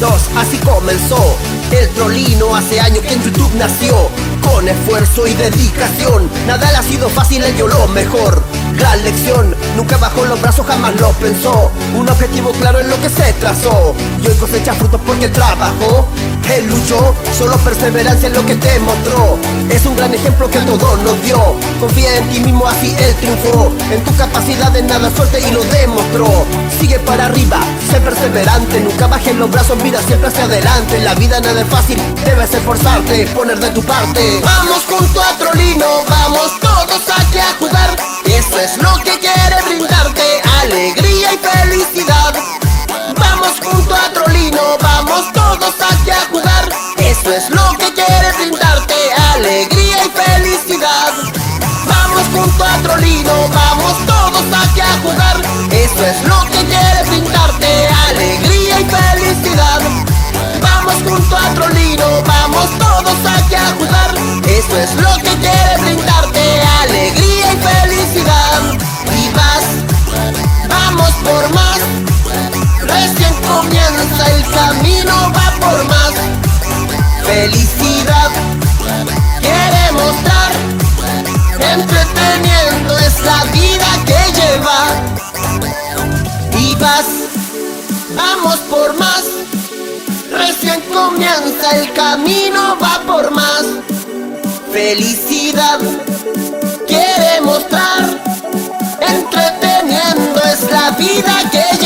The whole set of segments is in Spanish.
2002, así comenzó. El trolino hace años que en YouTube nació. Con esfuerzo y dedicación Nada le ha sido fácil, él dio lo mejor Gran lección, nunca bajó los brazos, jamás lo pensó. Un objetivo claro en lo que se trazó. Y hoy cosecha frutos porque trabajó Él luchó, solo perseverancia en lo que te mostró Es un gran ejemplo que todo nos dio. Confía en ti mismo, así él triunfó. En tu capacidad de nada suerte y lo demostró. Sigue para arriba, sé perseverante. Nunca bajes los brazos, mira siempre hacia adelante. La vida nada es fácil, debes esforzarte Poner de tu parte. Vamos junto a Trolino, vamos vamos todos aquí a jugar. Eso es lo que quiere brindarte Alegría y felicidad. Vamos junto a Trolino, vamos todos aquí a jugar. Eso es lo El camino, va por más. Felicidad quiere mostrar Entreteniendo es la vida que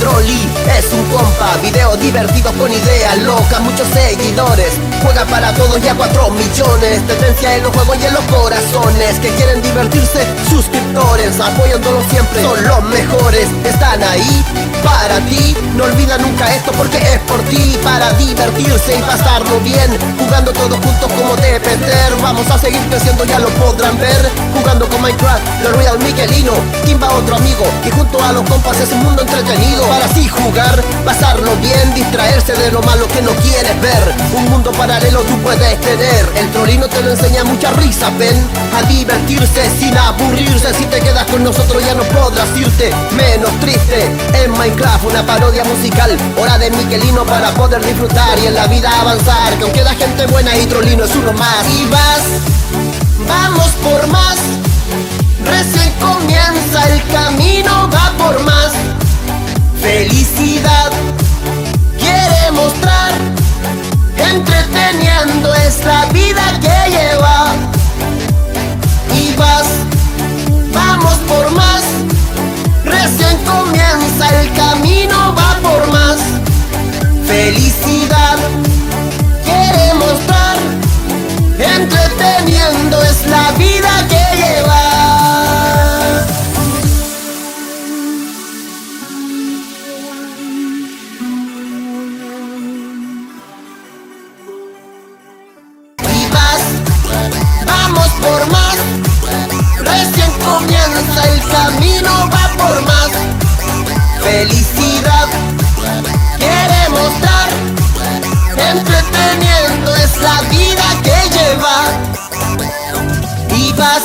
Trolli es un compa, video divertido con ideas locas, muchos seguidores. Juega para todos ya 4 millones. Tendencia en los juegos y en los corazones que quieren divertirse. Suscriptores, apoyándolo siempre, son los mejores. Están ahí para ti. No olvida nunca esto porque es por ti. Para divertirse y pasarlo bien. Jugando todos juntos como debe ser. Vamos a seguir creciendo, ya lo podrán ver. Jugando con Minecraft, The Real Miguelino. Kimba otro amigo y junto a los compas es un mundo entretenido para así jugar, pasarlo bien, distraerse de lo malo que no quieres ver. Un mundo paralelo tú puedes tener. El trolino te lo enseña mucha risa, ven a divertirse sin aburrirse. Si te quedas con nosotros ya no podrás irte menos triste. En Minecraft una parodia musical, hora de Miguelino para poder disfrutar y en la vida avanzar. Que aunque la gente buena y trolino es uno más. Y vas, vamos por más Recién Entreteniendo es el camino, va por más. Felicidad quiere mostrar Entreteniendo es la vida que lleva. Y vas